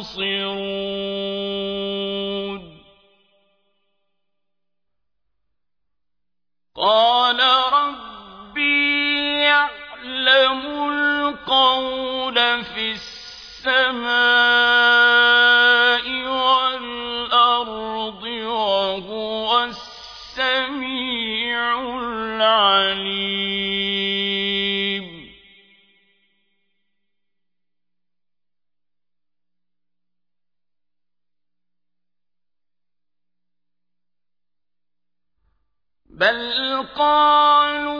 تبصرون قال ربي يعلم السماء. قالوا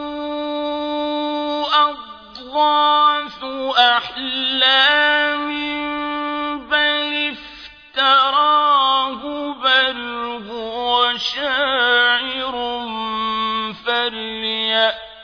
أضغاث أحلام بل افتراه بل هو شاعر فليأتنا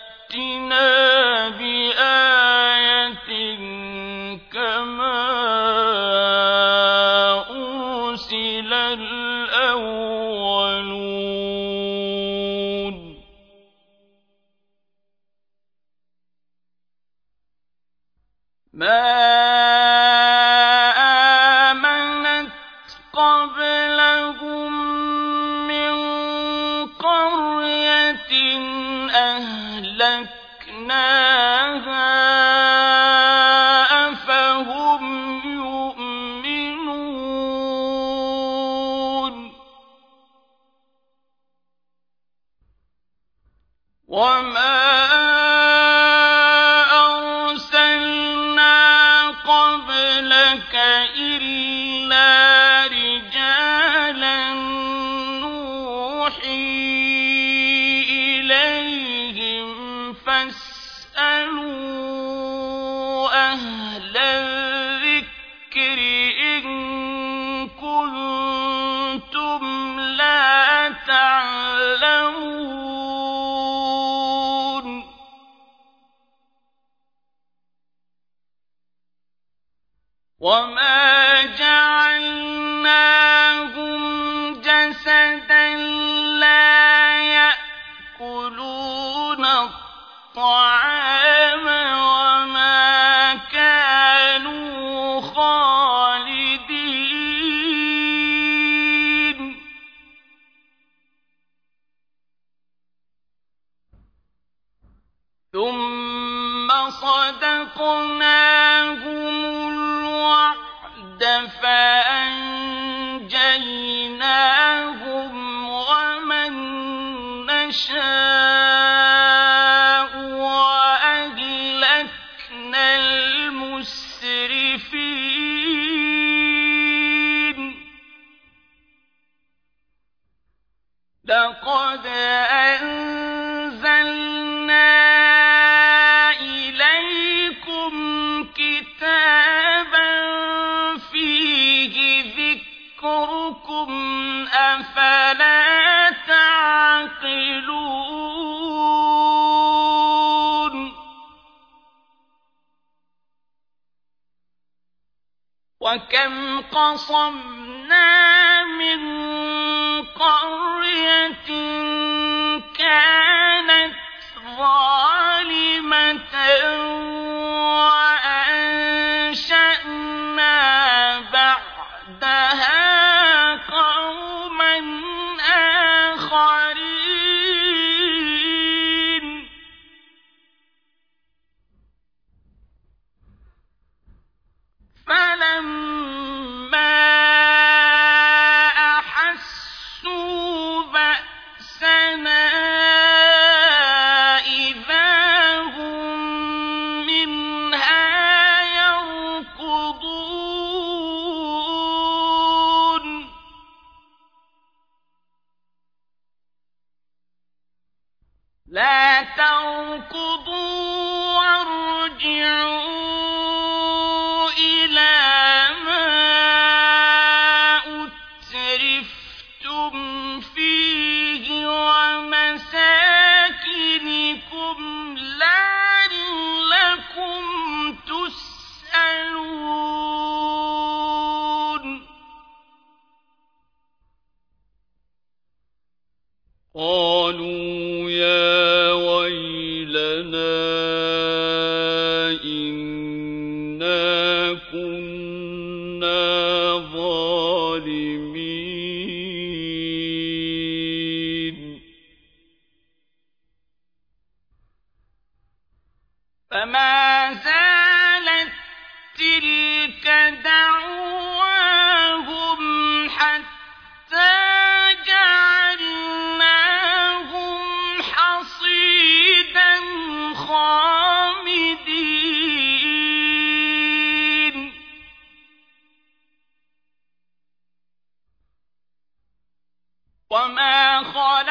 وما خلق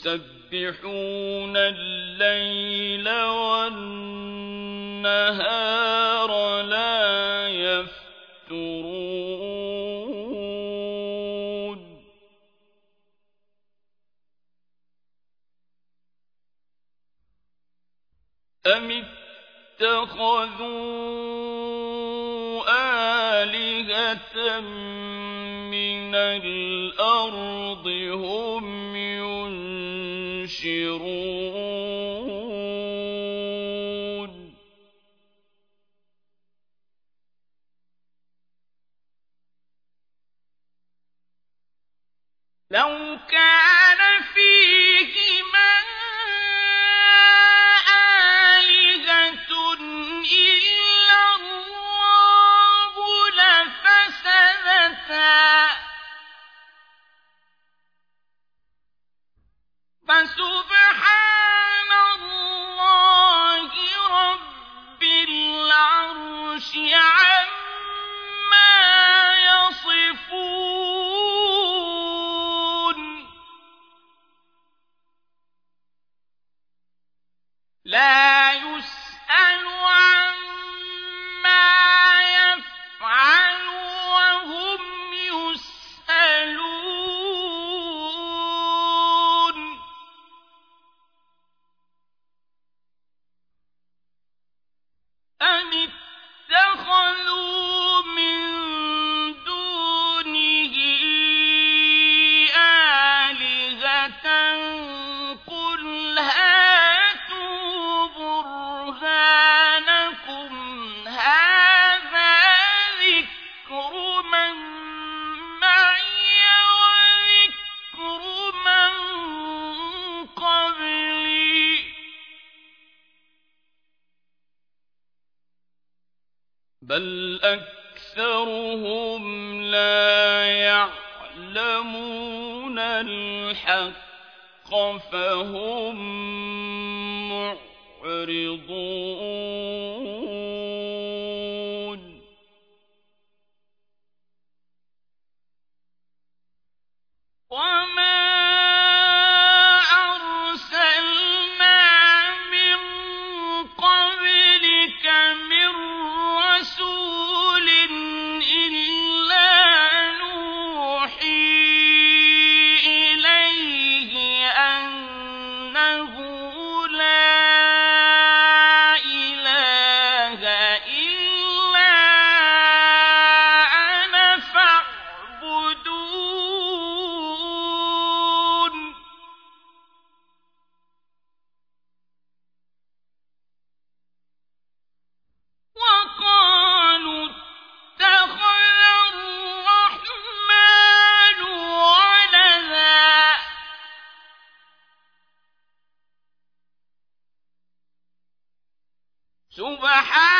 يسبحون الليل والنهار سبحان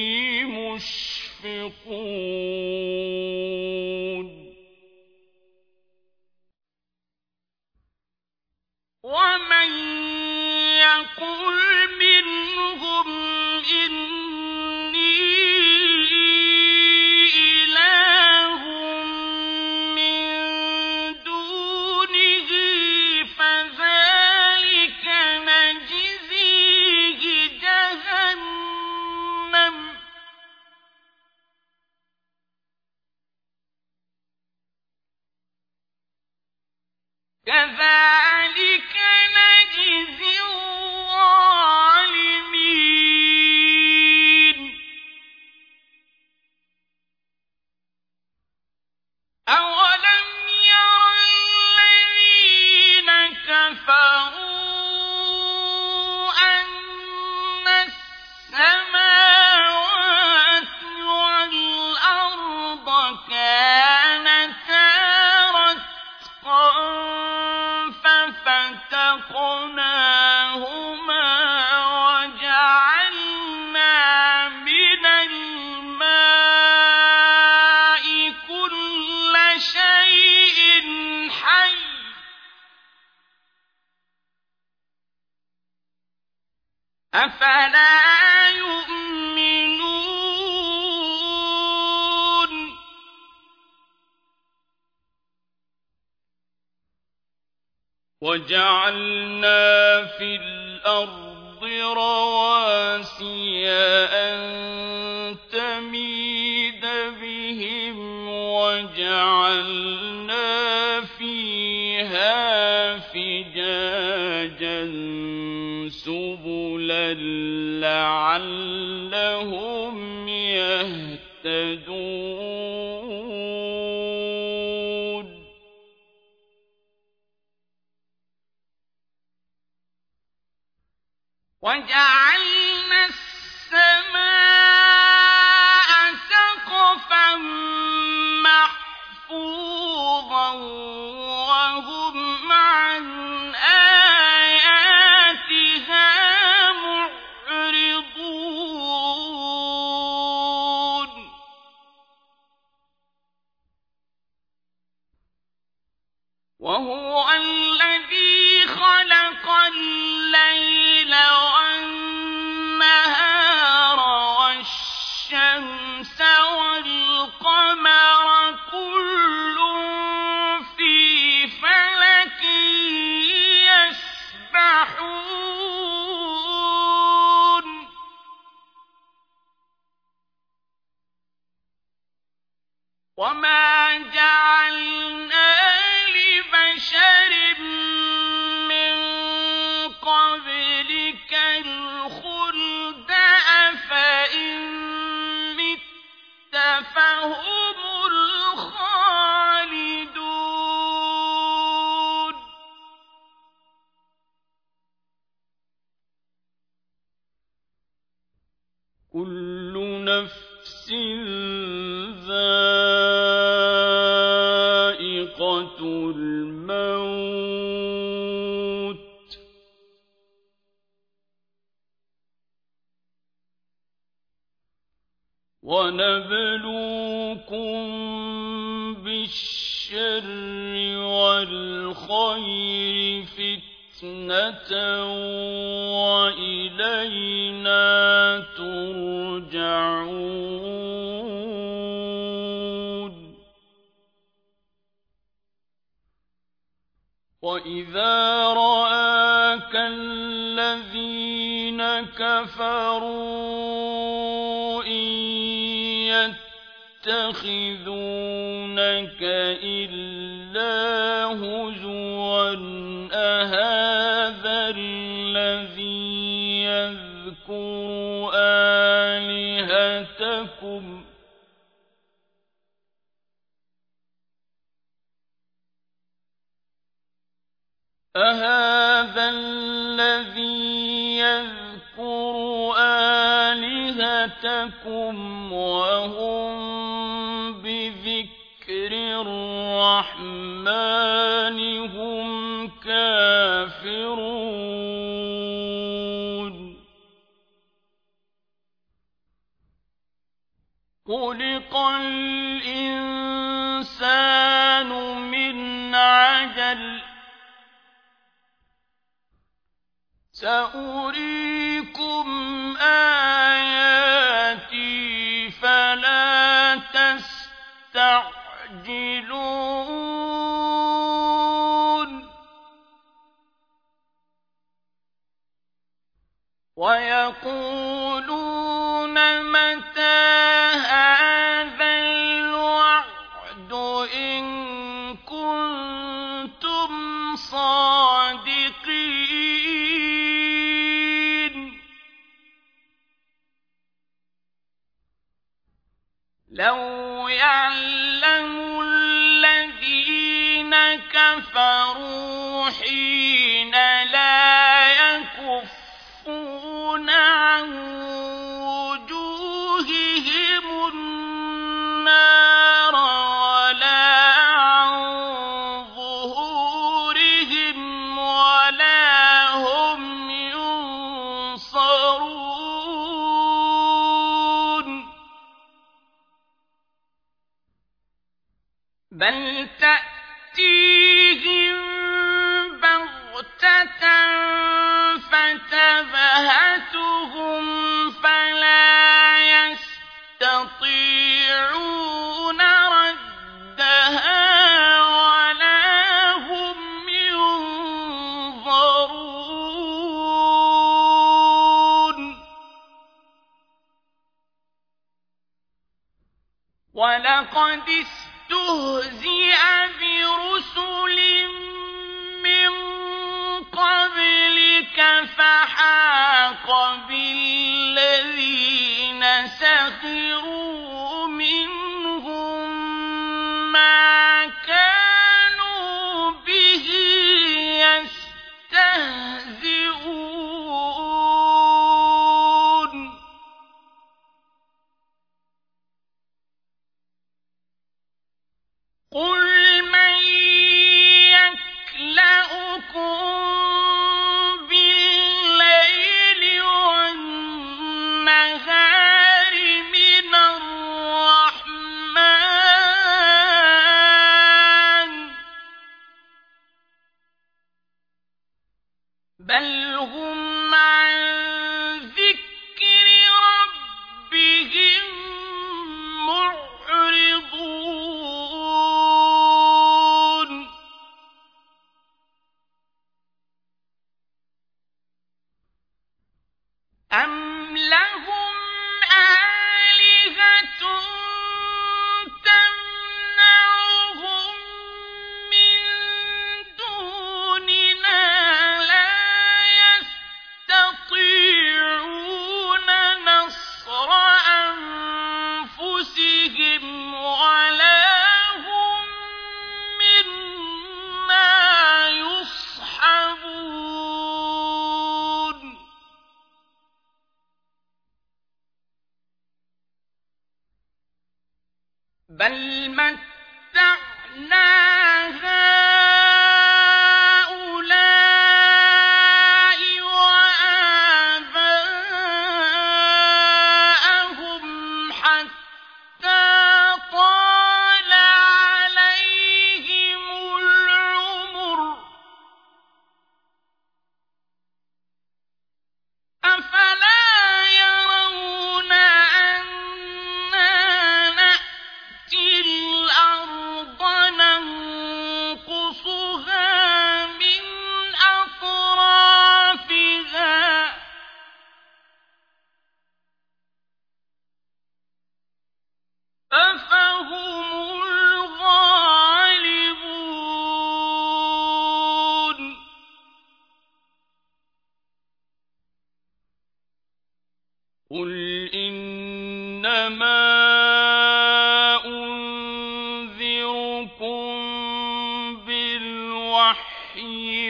وهو حسنة وإلينا ترجعون. وإذا رآك الذين كفروا إن يتخذونك إلا هزوا أهذا تذكروا آلهتكم. أهذا الذي يذكر آلهتكم وهم بذكر الرحمن سأريكم آياتي فلا تستعجلون بل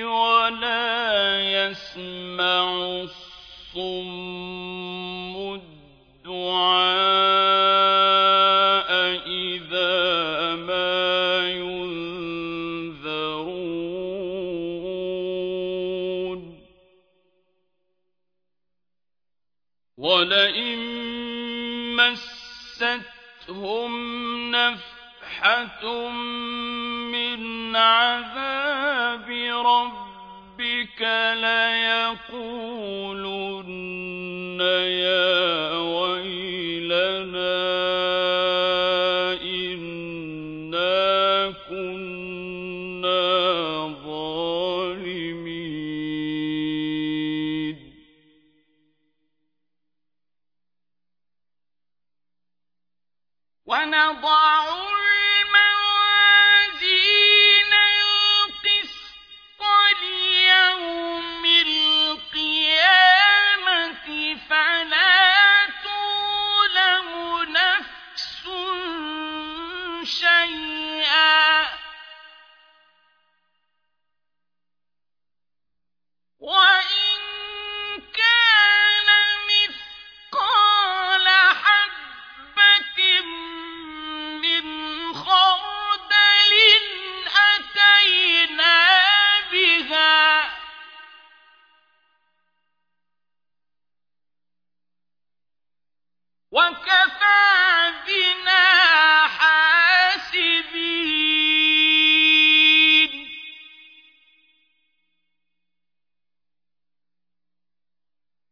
ولا يسمع الصم الدعاء إذا ما ينذرون. ولئن مستهم نفحة يَتَّقُونَ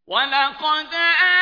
ولقد آه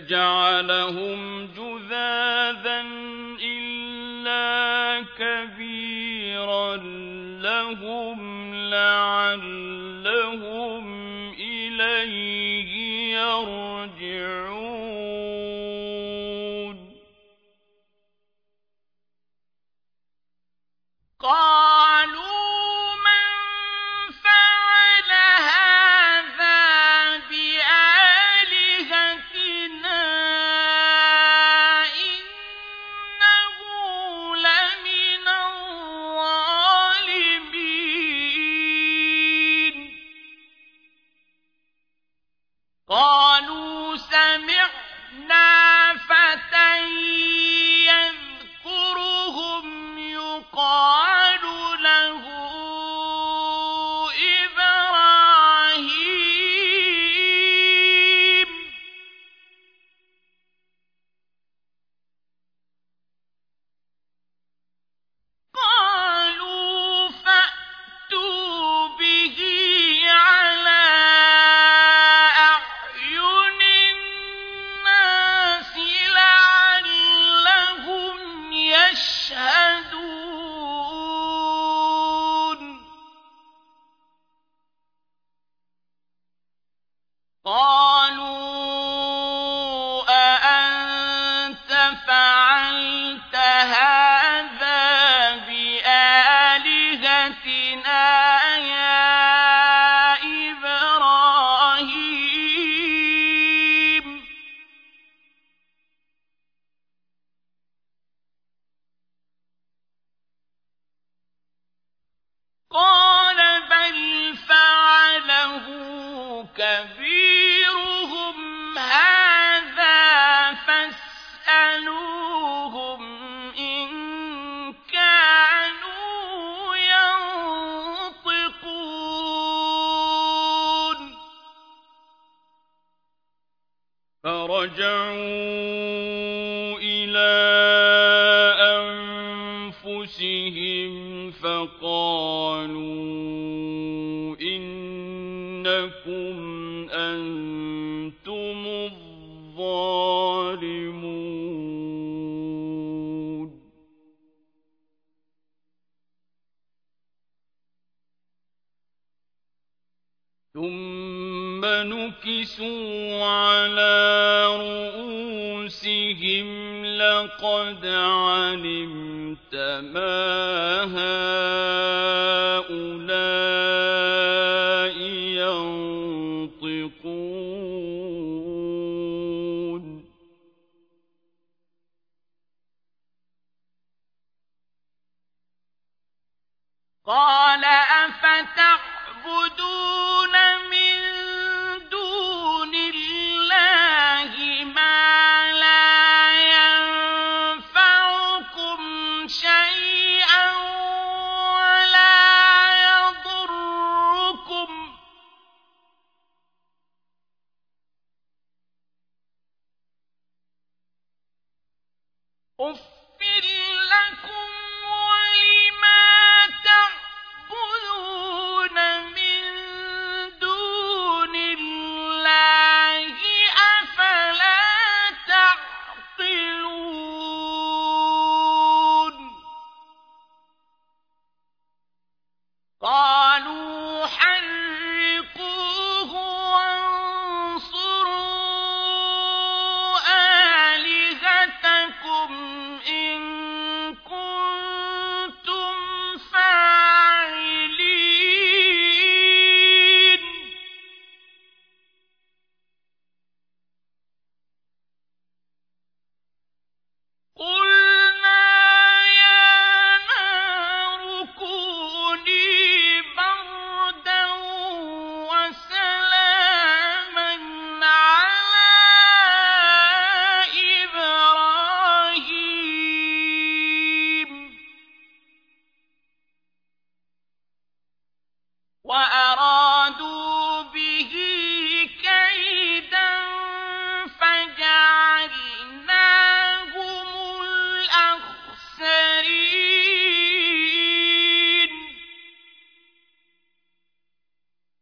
فَجَعَلَهُمْ قَالَ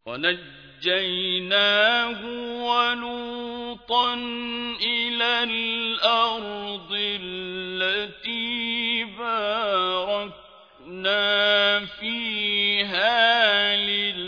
ونجيناه ولوطا إلى الأرض التي باركنا فيها للعالمين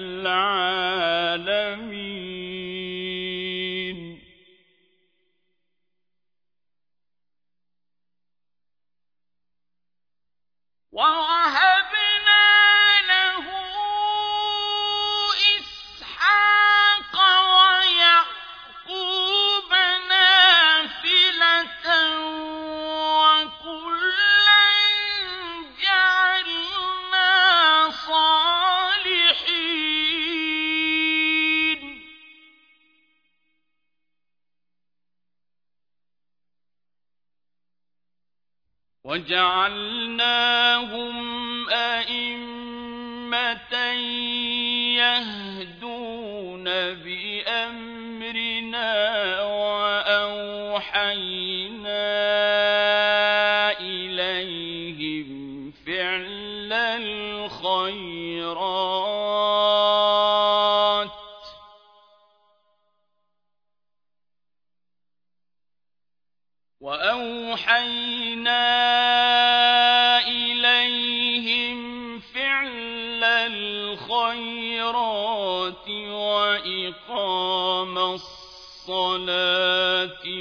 وجعلناهم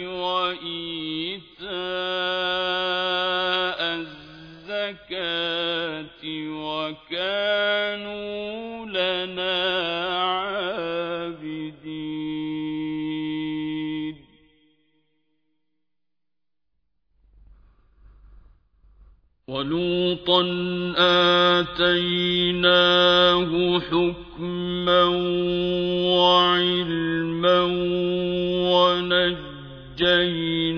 وإيتاء الزكاة وكانوا لنا عابدين. ولوطا آتيناه حكما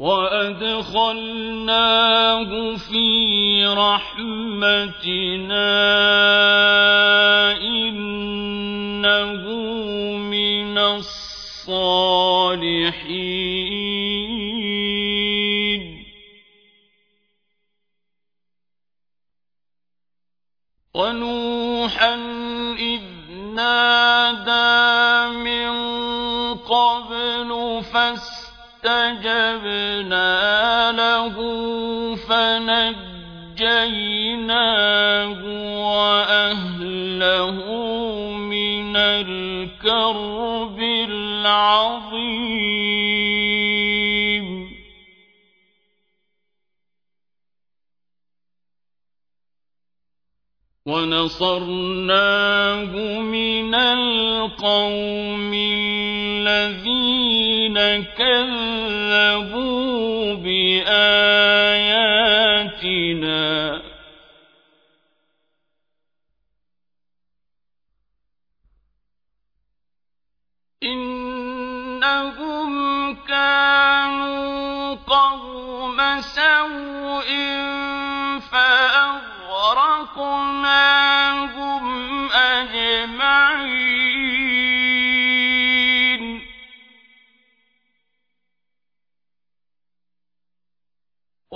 وأدخلناه في رحمتنا إنه من الصالحين ونوحا إذ نادى من قبل فاستجبنا له فنجيناه وَأَهْلَهُ مِنَ الْكَرْبِ الْعَظِيمِ. وَنَصَرْنَاهُ مِنَ الْقَوْمِ الَّذِينَ كَذَّبُوا بِآيَاتِنَا. إِنَّهُمْ كَانُوا قَوْمَ سَوْءٍ فَأَغْرَقْنَاهُمْ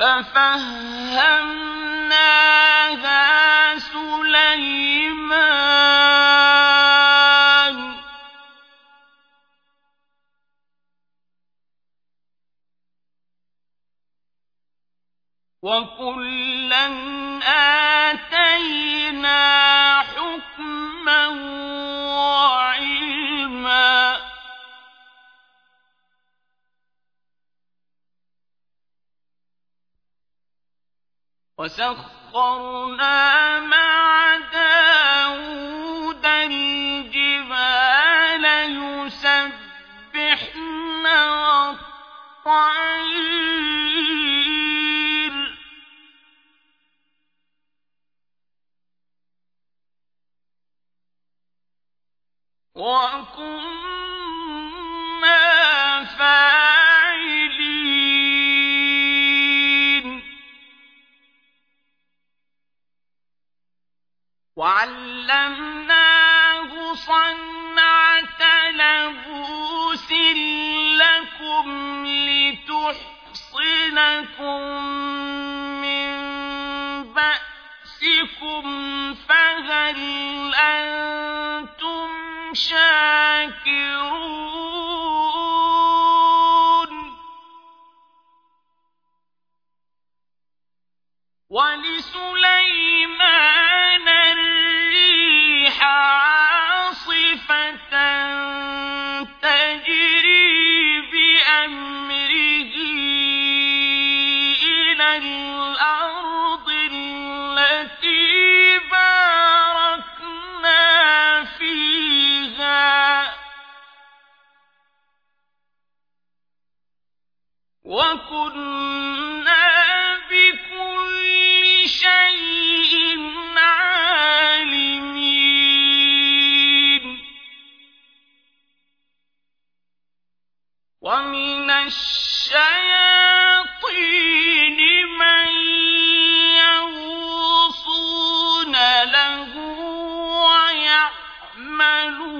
فَفَهَّمْنَاهَا سُلَيْمَانَ ۚ. وَكُلًّا آتَيْنَا حُكْمًا وَسَخَّرْنَا مَعَ وَيَعْمَلُونَ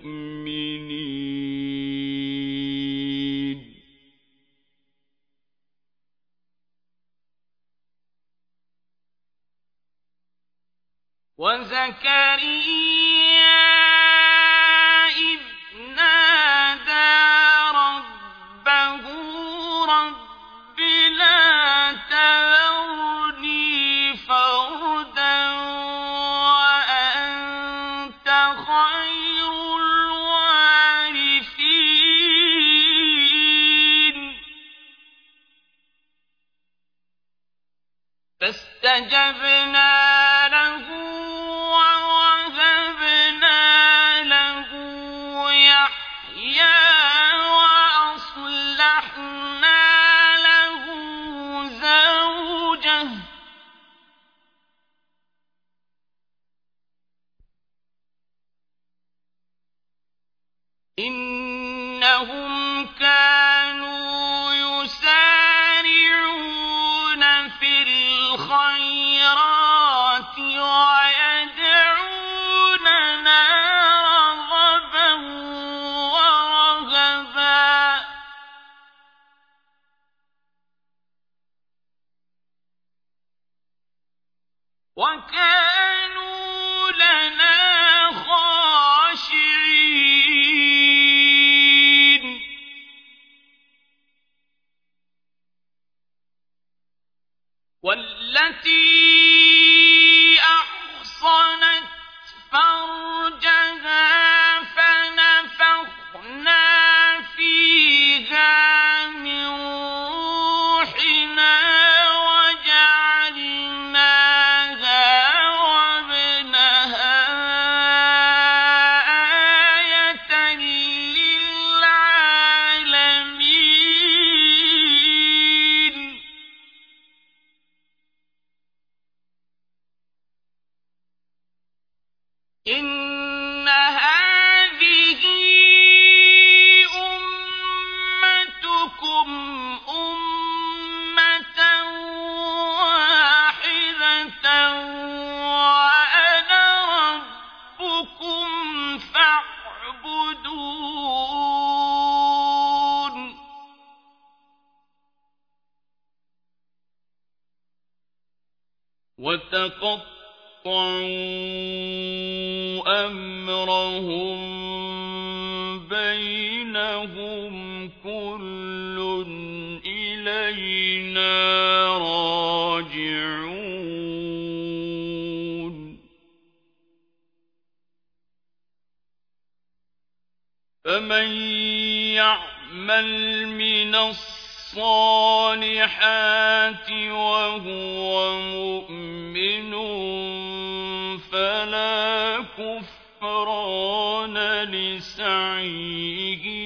وزكريا لِسَعْيِهِ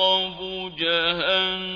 أَصْحَابُ جَهَنَّمَ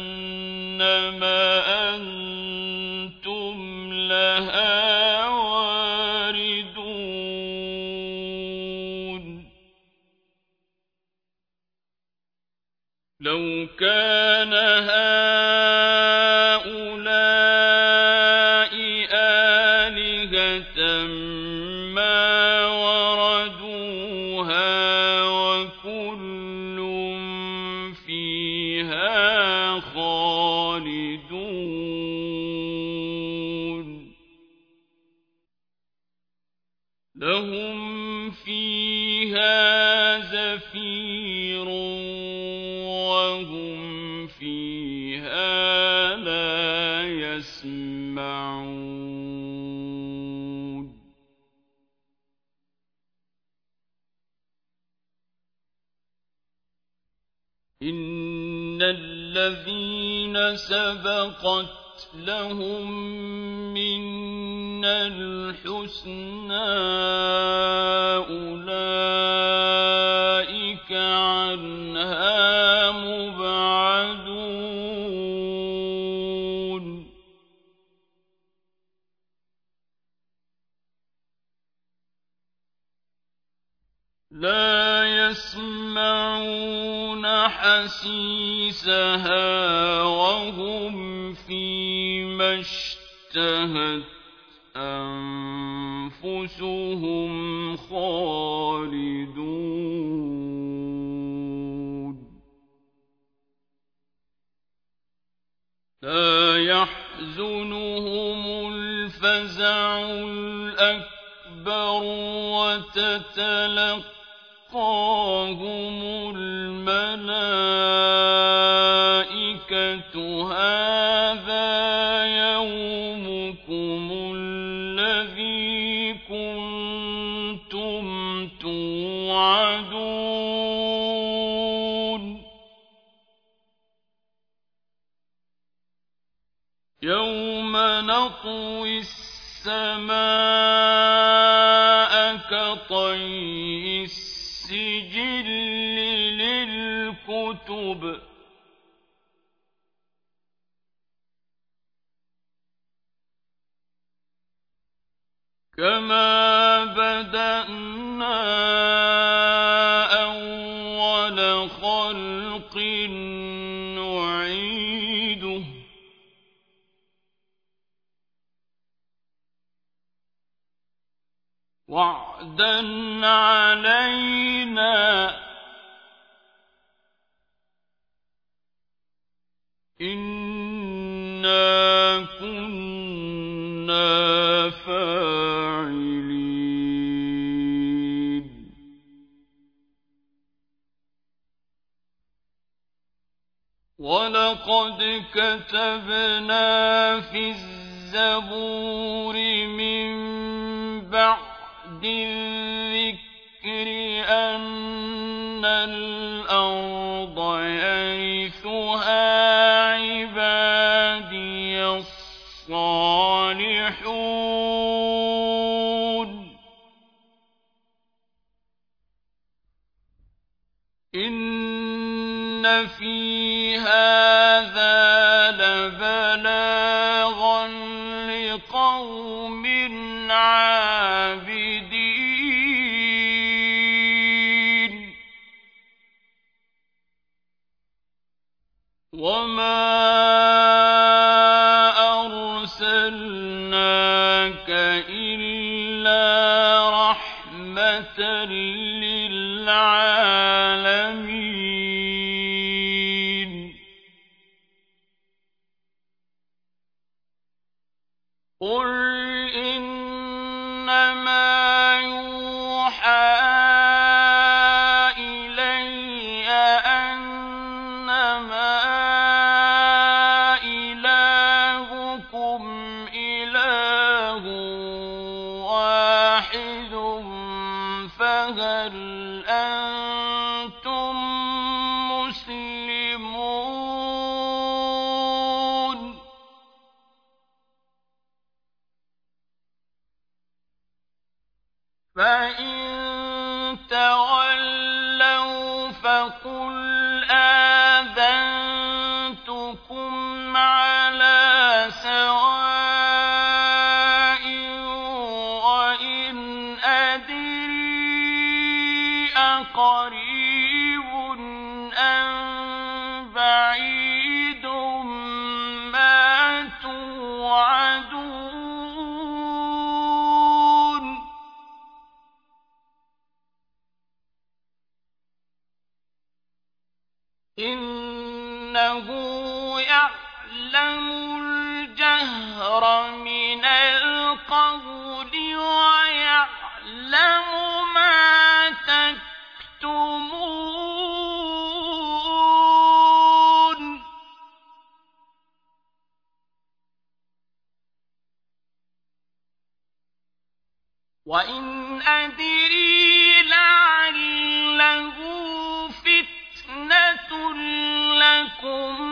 سبقت لهم منا الحسنى أولئك عنها مبعدون. لا يسمعون حسيسها وهم في ما اشتهت أنفسهم خالدون. لا يحزنهم الفزع الأكبر وتتلقى تلقاهم الملائكة هذا يومكم الذي كنتم توعدون يوم نطوي السماء مكتوب. كما بدأنا أول خلق نعيده. وعدا علينا إنا كنا فاعلين ولقد كتبنا في الزبور من بعد فقل وإن أدري لعله فتنة لكم